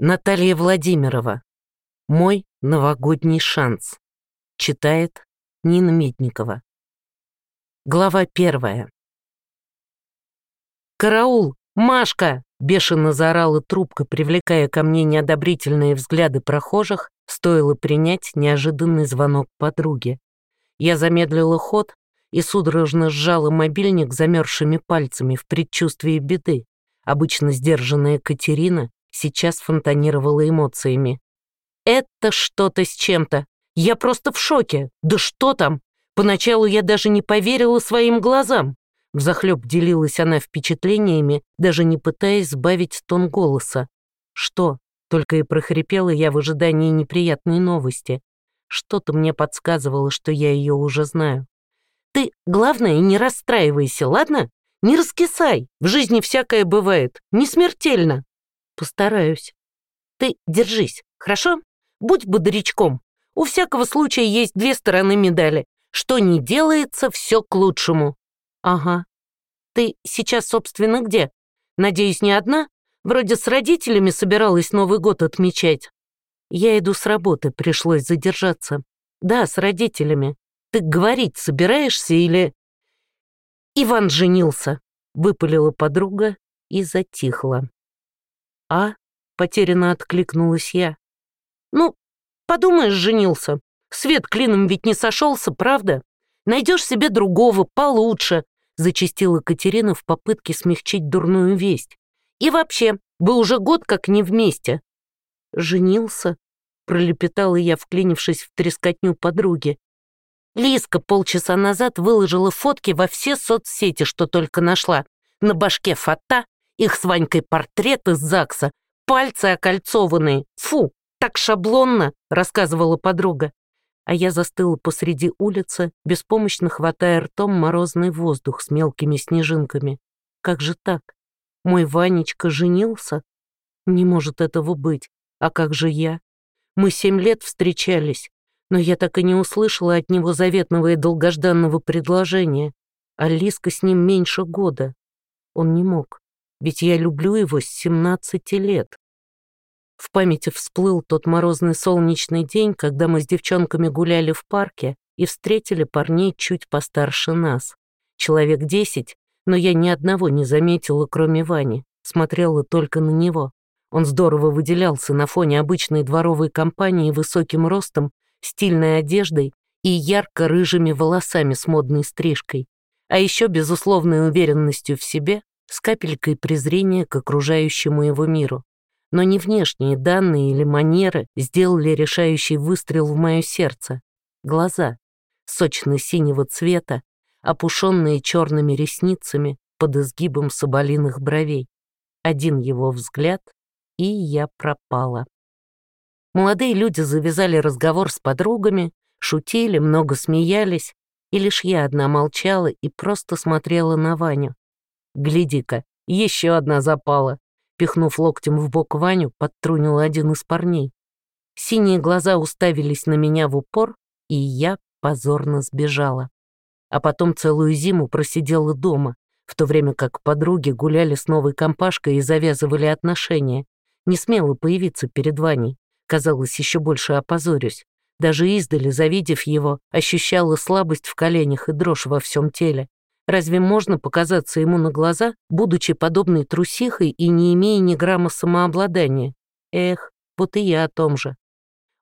Наталья Владимирова. Мой новогодний шанс. Читает Нина Медникова. Глава первая. «Караул! Машка!» — бешено заорала трубка, привлекая ко мне неодобрительные взгляды прохожих, стоило принять неожиданный звонок подруги. Я замедлила ход и судорожно сжала мобильник замерзшими пальцами в предчувствии беды. Обычно сдержанная Катерина сейчас фонтанировала эмоциями. «Это что-то с чем-то. Я просто в шоке. Да что там? Поначалу я даже не поверила своим глазам». Взахлеб делилась она впечатлениями, даже не пытаясь сбавить тон голоса. «Что?» — только и прохрипела я в ожидании неприятной новости. Что-то мне подсказывало, что я ее уже знаю. «Ты, главное, не расстраивайся, ладно? Не раскисай. В жизни всякое бывает. Не смертельно». Постараюсь. Ты держись, хорошо? Будь бодрячком. У всякого случая есть две стороны медали. Что не делается, все к лучшему. Ага. Ты сейчас, собственно, где? Надеюсь, не одна? Вроде с родителями собиралась Новый год отмечать. Я иду с работы, пришлось задержаться. Да, с родителями. Ты говорить собираешься или... Иван женился, выпалила подруга и затихла. «А?» — потерянно откликнулась я. «Ну, подумаешь, женился. Свет клином ведь не сошелся, правда? Найдешь себе другого, получше», — зачастила Катерина в попытке смягчить дурную весть. «И вообще, вы уже год как не вместе». «Женился?» — пролепетала я, вклинившись в трескотню подруги. Лиска полчаса назад выложила фотки во все соцсети, что только нашла. На башке фата, их с Ванькой портрет из ЗАГСа, пальцы окольцованные. Фу, так шаблонно, рассказывала подруга. А я застыла посреди улицы, беспомощно хватая ртом морозный воздух с мелкими снежинками. Как же так? Мой Ванечка женился? Не может этого быть. А как же я? Мы семь лет встречались, но я так и не услышала от него заветного и долгожданного предложения. А Лиска с ним меньше года. Он не мог ведь я люблю его с 17 лет. В памяти всплыл тот морозный солнечный день, когда мы с девчонками гуляли в парке и встретили парней чуть постарше нас. Человек десять, но я ни одного не заметила, кроме Вани, смотрела только на него. Он здорово выделялся на фоне обычной дворовой компании высоким ростом, стильной одеждой и ярко-рыжими волосами с модной стрижкой, а еще безусловной уверенностью в себе с капелькой презрения к окружающему его миру. Но не внешние данные или манеры сделали решающий выстрел в мое сердце. Глаза, сочно-синего цвета, опушенные черными ресницами под изгибом соболиных бровей. Один его взгляд, и я пропала. Молодые люди завязали разговор с подругами, шутили, много смеялись, и лишь я одна молчала и просто смотрела на Ваню. Гляди-ка, еще одна запала. Пихнув локтем в бок Ваню, подтрунил один из парней. Синие глаза уставились на меня в упор, и я позорно сбежала. А потом целую зиму просидела дома, в то время как подруги гуляли с новой компашкой и завязывали отношения. Не смела появиться перед Ваней. Казалось, еще больше опозорюсь. Даже издали, завидев его, ощущала слабость в коленях и дрожь во всем теле. Разве можно показаться ему на глаза, будучи подобной трусихой и не имея ни грамма самообладания? Эх, вот и я о том же.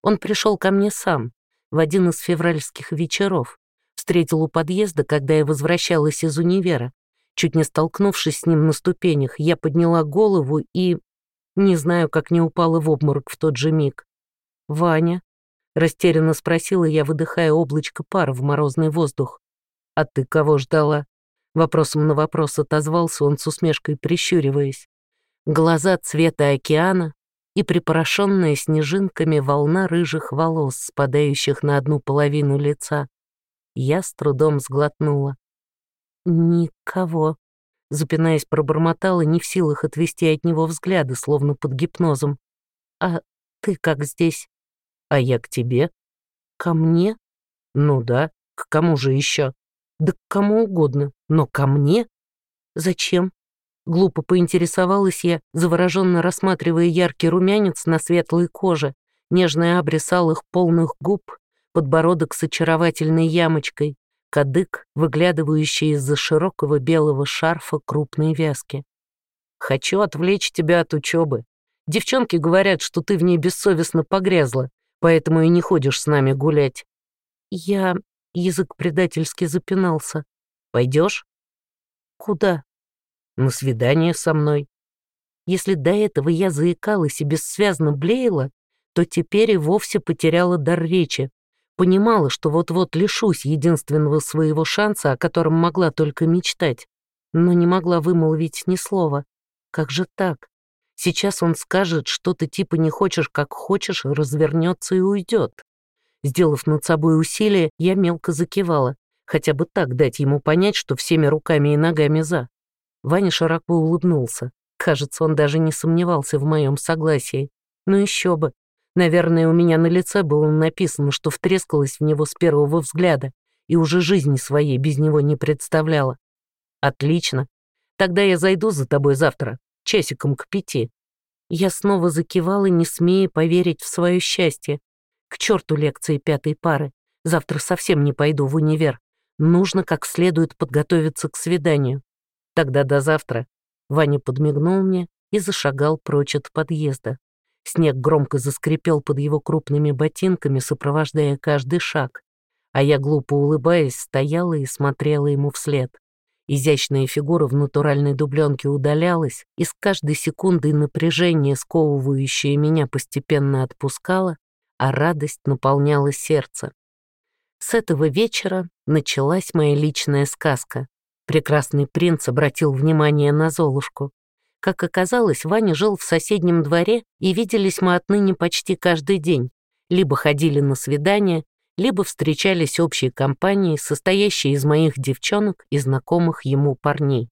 Он пришел ко мне сам, в один из февральских вечеров. Встретил у подъезда, когда я возвращалась из универа. Чуть не столкнувшись с ним на ступенях, я подняла голову и... Не знаю, как не упала в обморок в тот же миг. «Ваня?» — растерянно спросила я, выдыхая облачко пара в морозный воздух. «А ты кого ждала?» Вопросом на вопрос отозвался он с усмешкой, прищуриваясь. Глаза цвета океана и припорошенная снежинками волна рыжих волос, спадающих на одну половину лица. Я с трудом сглотнула. «Никого», — запинаясь, пробормотала, не в силах отвести от него взгляды, словно под гипнозом. «А ты как здесь?» «А я к тебе». «Ко мне?» «Ну да, к кому же еще?» Да к кому угодно, но ко мне? Зачем? Глупо поинтересовалась я, завороженно рассматривая яркий румянец на светлой коже, нежный абрис алых полных губ, подбородок с очаровательной ямочкой, кадык, выглядывающий из-за широкого белого шарфа крупной вязки. «Хочу отвлечь тебя от учебы. Девчонки говорят, что ты в ней бессовестно погрязла, поэтому и не ходишь с нами гулять». Я... Язык предательски запинался. Пойдешь? Куда? На свидание со мной. Если до этого я заикалась и бессвязно блеяла, то теперь и вовсе потеряла дар речи. Понимала, что вот-вот лишусь единственного своего шанса, о котором могла только мечтать, но не могла вымолвить ни слова. Как же так? Сейчас он скажет что-то типа «не хочешь, как хочешь», развернется и уйдет. Сделав над собой усилие, я мелко закивала, хотя бы так дать ему понять, что всеми руками и ногами за. Ваня широко улыбнулся. Кажется, он даже не сомневался в моем согласии. Ну еще бы. Наверное, у меня на лице было написано, что втрескалась в него с первого взгляда и уже жизни своей без него не представляла. Отлично. Тогда я зайду за тобой завтра, часиком к пяти. Я снова закивала, не смея поверить в свое счастье. К черту лекции пятой пары. Завтра совсем не пойду в универ. Нужно как следует подготовиться к свиданию. Тогда до завтра. Ваня подмигнул мне и зашагал прочь от подъезда. Снег громко заскрипел под его крупными ботинками, сопровождая каждый шаг. А я, глупо улыбаясь, стояла и смотрела ему вслед. Изящная фигура в натуральной дубленке удалялась, и с каждой секундой напряжение, сковывающее меня, постепенно отпускало, а радость наполняла сердце. С этого вечера началась моя личная сказка. Прекрасный принц обратил внимание на Золушку. Как оказалось, Ваня жил в соседнем дворе, и виделись мы отныне почти каждый день. Либо ходили на свидания, либо встречались общей компанией, состоящей из моих девчонок и знакомых ему парней.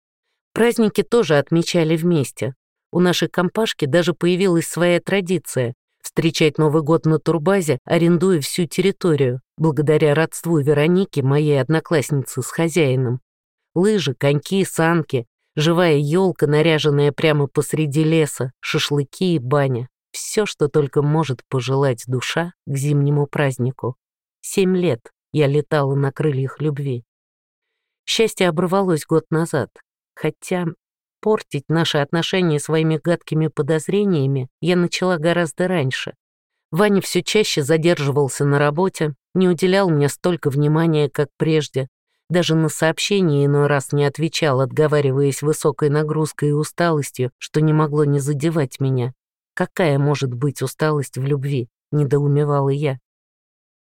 Праздники тоже отмечали вместе. У нашей компашки даже появилась своя традиция встречать Новый год на турбазе, арендуя всю территорию, благодаря родству Вероники, моей одноклассницы с хозяином. Лыжи, коньки, санки, живая елка, наряженная прямо посреди леса, шашлыки и баня. Все, что только может пожелать душа к зимнему празднику. Семь лет я летала на крыльях любви. Счастье оборвалось год назад, хотя портить наши отношения своими гадкими подозрениями я начала гораздо раньше. Ваня все чаще задерживался на работе, не уделял мне столько внимания, как прежде. Даже на сообщения иной раз не отвечал, отговариваясь высокой нагрузкой и усталостью, что не могло не задевать меня. Какая может быть усталость в любви, недоумевала я.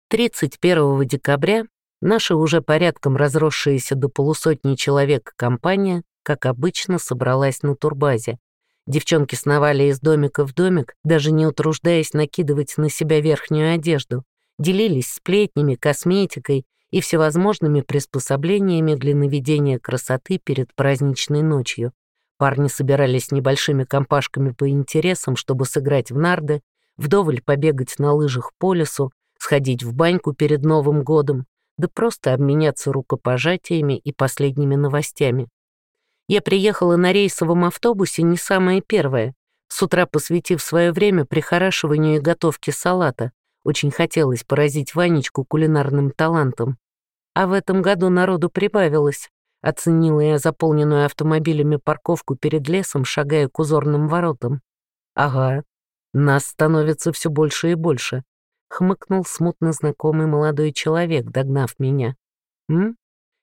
31 декабря наша уже порядком разросшаяся до полусотни человек компания как обычно, собралась на турбазе. Девчонки сновали из домика в домик, даже не утруждаясь накидывать на себя верхнюю одежду, делились сплетнями, косметикой и всевозможными приспособлениями для наведения красоты перед праздничной ночью. Парни собирались небольшими компашками по интересам, чтобы сыграть в нарды, вдоволь побегать на лыжах по лесу, сходить в баньку перед Новым годом, да просто обменяться рукопожатиями и последними новостями. Я приехала на рейсовом автобусе не самое первое, с утра посвятив свое время прихорашиванию и готовке салата. Очень хотелось поразить Ванечку кулинарным талантом. А в этом году народу прибавилось. Оценила я заполненную автомобилями парковку перед лесом, шагая к узорным воротам. «Ага, нас становится все больше и больше», — хмыкнул смутно знакомый молодой человек, догнав меня. «М?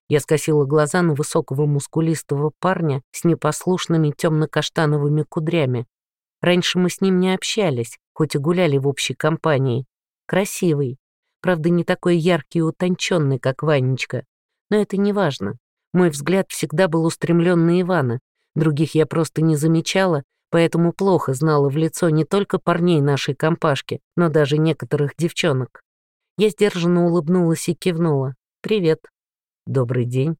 Я скосила глаза на высокого мускулистого парня с непослушными темно-каштановыми кудрями. Раньше мы с ним не общались, хоть и гуляли в общей компании. Красивый, правда, не такой яркий и утонченный, как Ванечка. Но это не важно. Мой взгляд всегда был устремлен на Ивана. Других я просто не замечала, поэтому плохо знала в лицо не только парней нашей компашки, но даже некоторых девчонок. Я сдержанно улыбнулась и кивнула. «Привет». «Добрый день.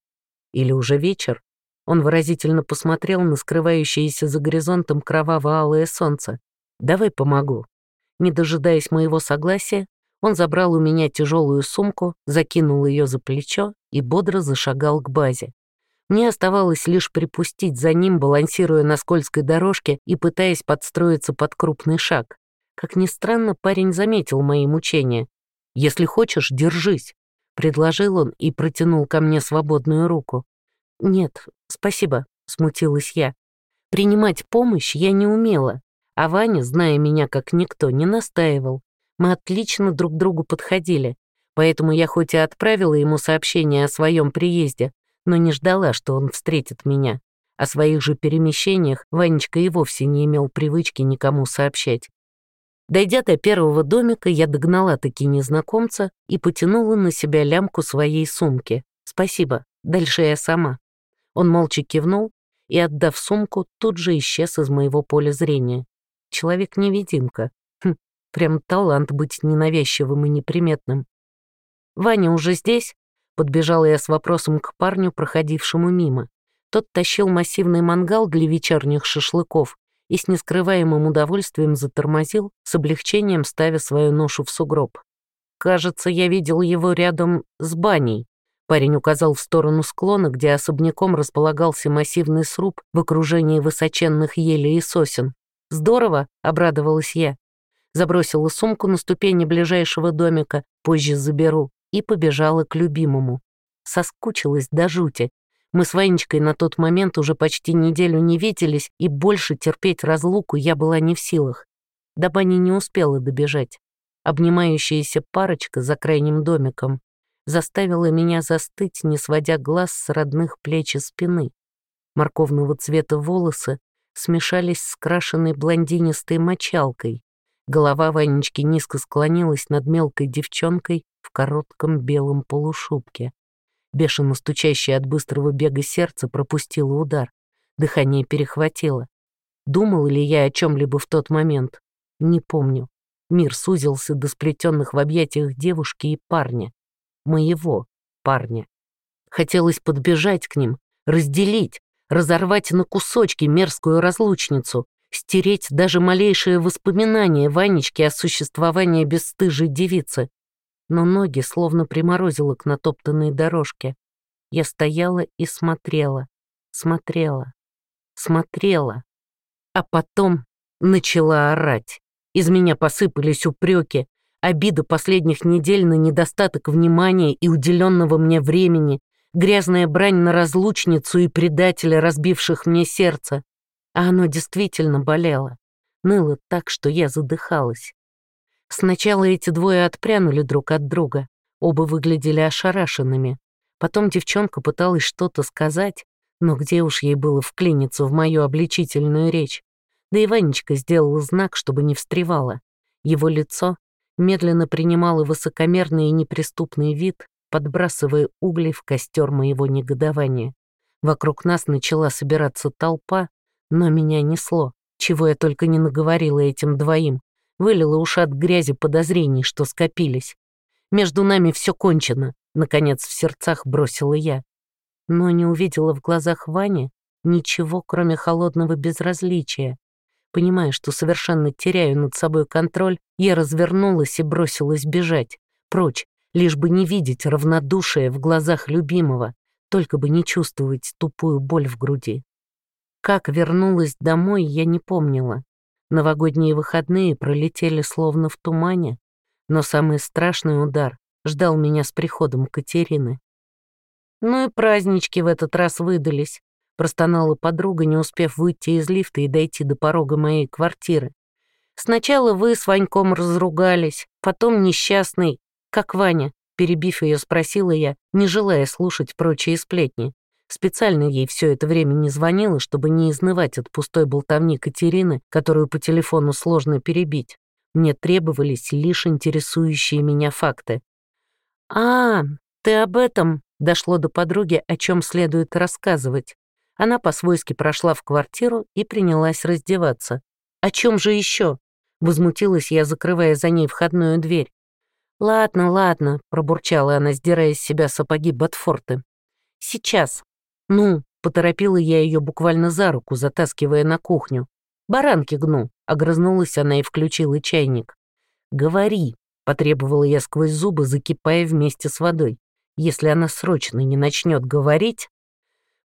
Или уже вечер?» Он выразительно посмотрел на скрывающееся за горизонтом кроваво-алое солнце. «Давай помогу». Не дожидаясь моего согласия, он забрал у меня тяжелую сумку, закинул ее за плечо и бодро зашагал к базе. Мне оставалось лишь припустить за ним, балансируя на скользкой дорожке и пытаясь подстроиться под крупный шаг. Как ни странно, парень заметил мои мучения. «Если хочешь, держись», — предложил он и протянул ко мне свободную руку. «Нет, спасибо», — смутилась я. Принимать помощь я не умела, а Ваня, зная меня как никто, не настаивал. Мы отлично друг другу подходили, поэтому я хоть и отправила ему сообщение о своем приезде, но не ждала, что он встретит меня. О своих же перемещениях Ванечка и вовсе не имел привычки никому сообщать. Дойдя до первого домика, я догнала таки незнакомца и потянула на себя лямку своей сумки. «Спасибо, дальше я сама». Он молча кивнул и, отдав сумку, тут же исчез из моего поля зрения. Человек-невидимка. Хм, прям талант быть ненавязчивым и неприметным. «Ваня уже здесь?» Подбежала я с вопросом к парню, проходившему мимо. Тот тащил массивный мангал для вечерних шашлыков и с нескрываемым удовольствием затормозил, с облегчением ставя свою ношу в сугроб. «Кажется, я видел его рядом с баней», Парень указал в сторону склона, где особняком располагался массивный сруб в окружении высоченных елей и сосен. «Здорово!» — обрадовалась я. Забросила сумку на ступени ближайшего домика, позже заберу, и побежала к любимому. Соскучилась до жути. Мы с Ванечкой на тот момент уже почти неделю не виделись, и больше терпеть разлуку я была не в силах. До бани не успела добежать. Обнимающаяся парочка за крайним домиком заставила меня застыть, не сводя глаз с родных плеч и спины. Морковного цвета волосы смешались с крашенной блондинистой мочалкой. Голова Ванечки низко склонилась над мелкой девчонкой в коротком белом полушубке. Бешено стучащее от быстрого бега сердце пропустило удар. Дыхание перехватило. Думал ли я о чем-либо в тот момент? Не помню. Мир сузился до сплетенных в объятиях девушки и парня моего парня. Хотелось подбежать к ним, разделить, разорвать на кусочки мерзкую разлучницу, стереть даже малейшее воспоминание Ванечки о существовании бесстыжей девицы. Но ноги словно приморозило к натоптанной дорожке. Я стояла и смотрела, смотрела, смотрела. А потом начала орать. Из меня посыпались упреки, Обида последних недель на недостаток внимания и уделенного мне времени, грязная брань на разлучницу и предателя, разбивших мне сердце. А оно действительно болело. Ныло так, что я задыхалась. Сначала эти двое отпрянули друг от друга. Оба выглядели ошарашенными. Потом девчонка пыталась что-то сказать, но где уж ей было вклиниться в мою обличительную речь. Да и Ванечка сделал знак, чтобы не встревала. Его лицо медленно принимала высокомерный и неприступный вид, подбрасывая угли в костер моего негодования. Вокруг нас начала собираться толпа, но меня несло, чего я только не наговорила этим двоим. Вылила ушат грязи подозрений, что скопились. Между нами все кончено, наконец в сердцах бросила я. Но не увидела в глазах Вани ничего, кроме холодного безразличия, Понимая, что совершенно теряю над собой контроль, я развернулась и бросилась бежать. Прочь, лишь бы не видеть равнодушие в глазах любимого, только бы не чувствовать тупую боль в груди. Как вернулась домой, я не помнила. Новогодние выходные пролетели словно в тумане, но самый страшный удар ждал меня с приходом Катерины. Ну и празднички в этот раз выдались простонала подруга, не успев выйти из лифта и дойти до порога моей квартиры. Сначала вы с Ваньком разругались, потом несчастный, как Ваня, перебив ее, спросила я, не желая слушать прочие сплетни. Специально ей все это время не звонила, чтобы не изнывать от пустой болтовни Катерины, которую по телефону сложно перебить. Мне требовались лишь интересующие меня факты. «А, ты об этом?» — дошло до подруги, о чем следует рассказывать. Она по-свойски прошла в квартиру и принялась раздеваться. «О чем же еще?» — возмутилась я, закрывая за ней входную дверь. «Ладно, ладно», — пробурчала она, сдирая с себя сапоги Ботфорты. «Сейчас». «Ну», — поторопила я ее буквально за руку, затаскивая на кухню. «Баранки гну», — огрызнулась она и включила чайник. «Говори», — потребовала я сквозь зубы, закипая вместе с водой. «Если она срочно не начнет говорить...»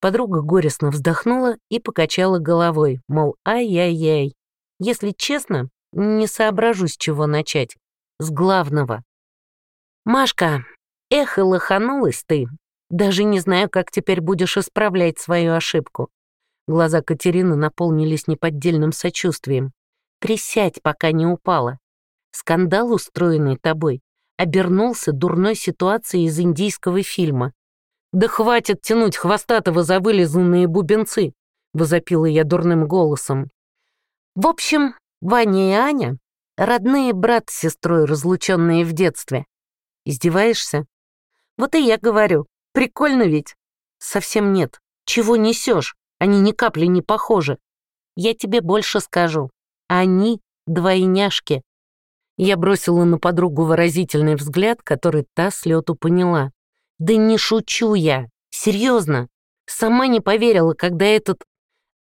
Подруга горестно вздохнула и покачала головой, мол, ай-яй-яй. Если честно, не соображу, с чего начать. С главного. «Машка, эх, и лоханулась ты. Даже не знаю, как теперь будешь исправлять свою ошибку». Глаза Катерины наполнились неподдельным сочувствием. «Присядь, пока не упала. Скандал, устроенный тобой, обернулся дурной ситуацией из индийского фильма. «Да хватит тянуть хвостатого за вылизанные бубенцы!» — возопила я дурным голосом. «В общем, Ваня и Аня — родные брат с сестрой, разлученные в детстве. Издеваешься? Вот и я говорю, прикольно ведь? Совсем нет. Чего несешь? Они ни капли не похожи. Я тебе больше скажу. Они двойняшки. Я бросила на подругу выразительный взгляд, который та с лету поняла. Да не шучу я. Серьезно. Сама не поверила, когда этот...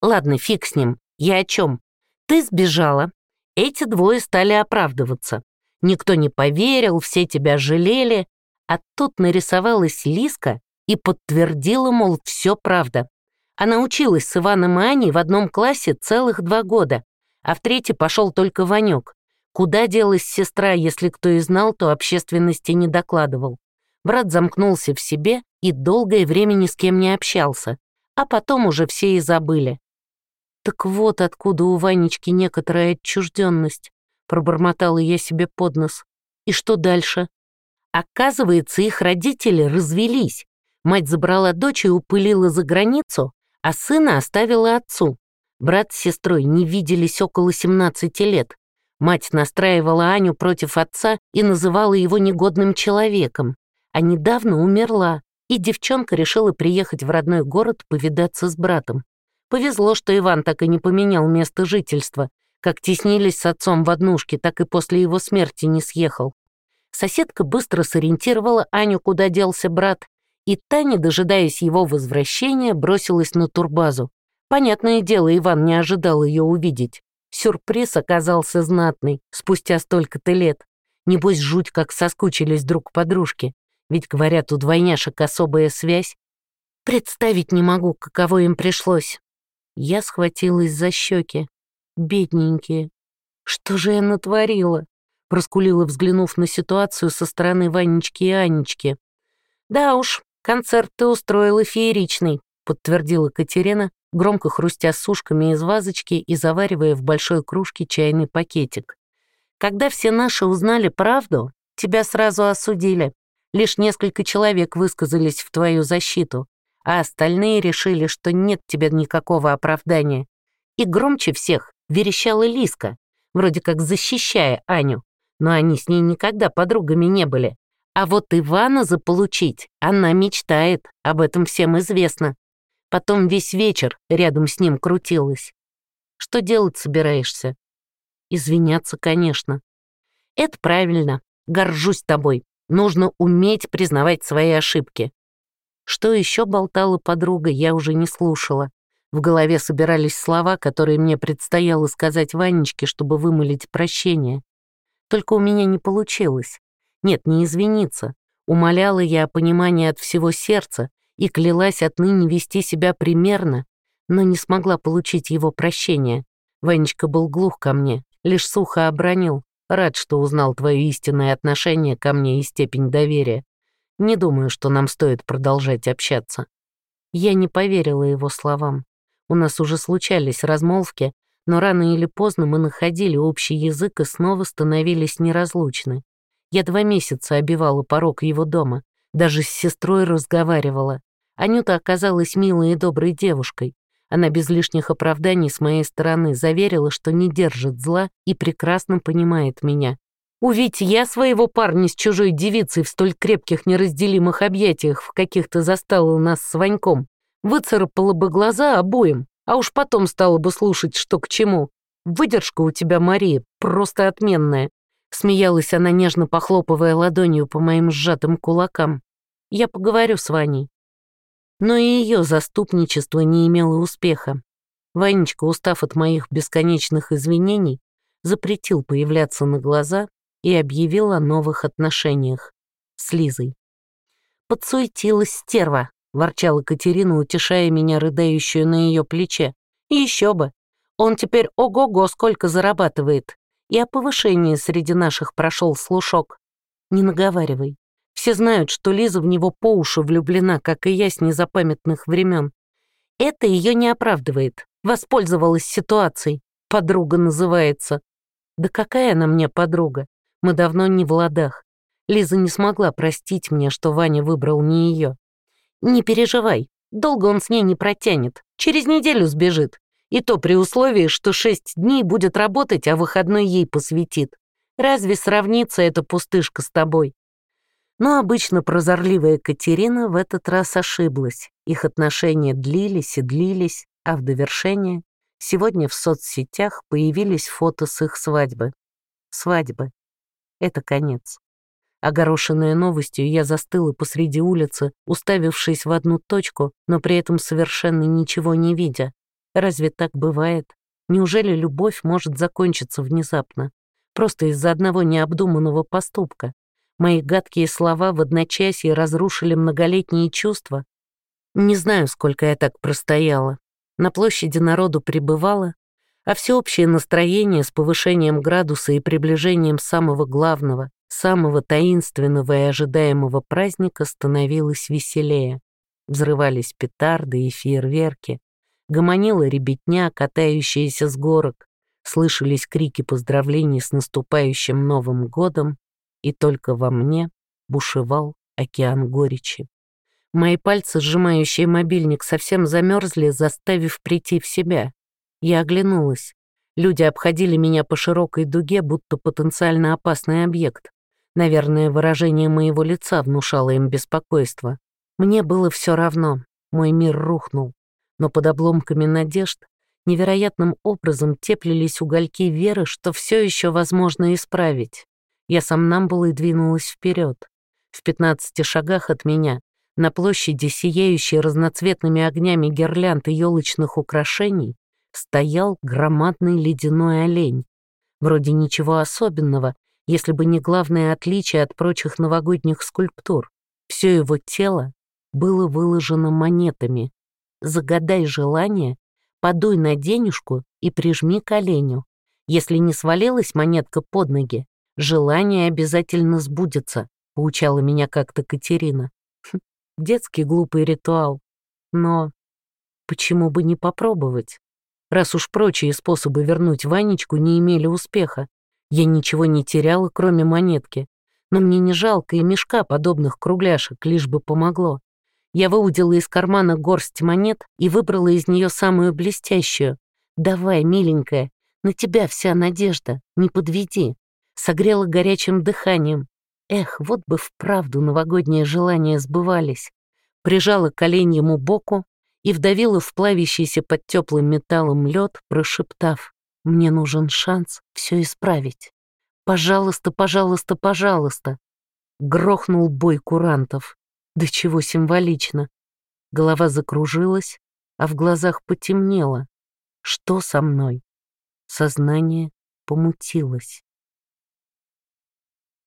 Ладно, фиг с ним. Я о чем? Ты сбежала. Эти двое стали оправдываться. Никто не поверил, все тебя жалели. А тут нарисовалась Лиска и подтвердила, мол, все правда. Она училась с Иваном и Аней в одном классе целых два года, а в третий пошел только Ванек. Куда делась сестра, если кто и знал, то общественности не докладывал. Брат замкнулся в себе и долгое время ни с кем не общался, а потом уже все и забыли. «Так вот откуда у Ванечки некоторая отчужденность», пробормотала я себе под нос. «И что дальше?» Оказывается, их родители развелись. Мать забрала дочь и упылила за границу, а сына оставила отцу. Брат с сестрой не виделись около 17 лет. Мать настраивала Аню против отца и называла его негодным человеком а недавно умерла, и девчонка решила приехать в родной город повидаться с братом. Повезло, что Иван так и не поменял место жительства. Как теснились с отцом в однушке, так и после его смерти не съехал. Соседка быстро сориентировала Аню, куда делся брат, и та, не дожидаясь его возвращения, бросилась на турбазу. Понятное дело, Иван не ожидал ее увидеть. Сюрприз оказался знатный, спустя столько-то лет. Небось, жуть, как соскучились друг подружки. Ведь, говорят, у двойняшек особая связь. Представить не могу, каково им пришлось. Я схватилась за щеки. Бедненькие. Что же я натворила? Проскулила, взглянув на ситуацию со стороны Ванечки и Анечки. Да уж, концерт ты устроила фееричный, подтвердила Катерина, громко хрустя сушками из вазочки и заваривая в большой кружке чайный пакетик. Когда все наши узнали правду, тебя сразу осудили. Лишь несколько человек высказались в твою защиту, а остальные решили, что нет тебе никакого оправдания. И громче всех верещала Лиска, вроде как защищая Аню, но они с ней никогда подругами не были. А вот Ивана заполучить она мечтает, об этом всем известно. Потом весь вечер рядом с ним крутилась. Что делать собираешься? Извиняться, конечно. Это правильно. Горжусь тобой. Нужно уметь признавать свои ошибки. Что еще болтала подруга, я уже не слушала. В голове собирались слова, которые мне предстояло сказать Ванечке, чтобы вымолить прощение. Только у меня не получилось. Нет, не извиниться. Умоляла я о понимании от всего сердца и клялась отныне вести себя примерно, но не смогла получить его прощения. Ванечка был глух ко мне, лишь сухо обронил. Рад, что узнал твое истинное отношение ко мне и степень доверия. Не думаю, что нам стоит продолжать общаться». Я не поверила его словам. У нас уже случались размолвки, но рано или поздно мы находили общий язык и снова становились неразлучны. Я два месяца обивала порог его дома, даже с сестрой разговаривала. Анюта оказалась милой и доброй девушкой. Она без лишних оправданий с моей стороны заверила, что не держит зла и прекрасно понимает меня. Увидь я своего парня с чужой девицей в столь крепких неразделимых объятиях, в каких-то застала нас с Ваньком, выцарапала бы глаза обоим, а уж потом стала бы слушать, что к чему. Выдержка у тебя, Мария, просто отменная. Смеялась она, нежно похлопывая ладонью по моим сжатым кулакам. Я поговорю с Ваней. Но и ее заступничество не имело успеха. Ванечка, устав от моих бесконечных извинений, запретил появляться на глаза и объявил о новых отношениях с Лизой. Подсуетилась стерва, ворчала Катерина, утешая меня, рыдающую на ее плече. Еще бы. Он теперь ого-го сколько зарабатывает. И о повышении среди наших прошел слушок. Не наговаривай. Все знают, что Лиза в него по уши влюблена, как и я с незапамятных времен. Это ее не оправдывает. Воспользовалась ситуацией. Подруга называется. Да какая она мне подруга? Мы давно не в ладах. Лиза не смогла простить мне, что Ваня выбрал не ее. Не переживай, долго он с ней не протянет. Через неделю сбежит. И то при условии, что шесть дней будет работать, а выходной ей посвятит. Разве сравнится эта пустышка с тобой? Но обычно прозорливая Катерина в этот раз ошиблась. Их отношения длились и длились, а в довершение сегодня в соцсетях появились фото с их свадьбы. Свадьбы. Это конец. Огорошенная новостью, я застыла посреди улицы, уставившись в одну точку, но при этом совершенно ничего не видя. Разве так бывает? Неужели любовь может закончиться внезапно? Просто из-за одного необдуманного поступка? Мои гадкие слова в одночасье разрушили многолетние чувства. Не знаю, сколько я так простояла. На площади народу пребывала, а всеобщее настроение с повышением градуса и приближением самого главного, самого таинственного и ожидаемого праздника становилось веселее. Взрывались петарды и фейерверки, гомонила ребятня, катающаяся с горок, слышались крики поздравлений с наступающим Новым годом, и только во мне бушевал океан горечи. Мои пальцы, сжимающие мобильник, совсем замерзли, заставив прийти в себя. Я оглянулась. Люди обходили меня по широкой дуге, будто потенциально опасный объект. Наверное, выражение моего лица внушало им беспокойство. Мне было все равно, мой мир рухнул. Но под обломками надежд невероятным образом теплились угольки веры, что все еще возможно исправить. Я сам намбулой двинулась вперед. В пятнадцати шагах от меня, на площади, сияющей разноцветными огнями гирлянд и елочных украшений, стоял громадный ледяной олень. Вроде ничего особенного, если бы не главное отличие от прочих новогодних скульптур. Все его тело было выложено монетами. Загадай желание, подуй на денежку и прижми к. Если не свалилась монетка под ноги, «Желание обязательно сбудется», — поучала меня как-то Катерина. Хм, детский глупый ритуал. Но почему бы не попробовать? Раз уж прочие способы вернуть Ванечку не имели успеха. Я ничего не теряла, кроме монетки. Но мне не жалко и мешка подобных кругляшек, лишь бы помогло. Я выудила из кармана горсть монет и выбрала из нее самую блестящую. «Давай, миленькая, на тебя вся надежда, не подведи» согрела горячим дыханием. Эх, вот бы вправду новогодние желания сбывались. Прижала колень ему боку и вдавила в плавящийся под теплым металлом лед, прошептав, «Мне нужен шанс все исправить. Пожалуйста, пожалуйста, пожалуйста!» Грохнул бой курантов. Да чего символично. Голова закружилась, а в глазах потемнело. Что со мной? Сознание помутилось.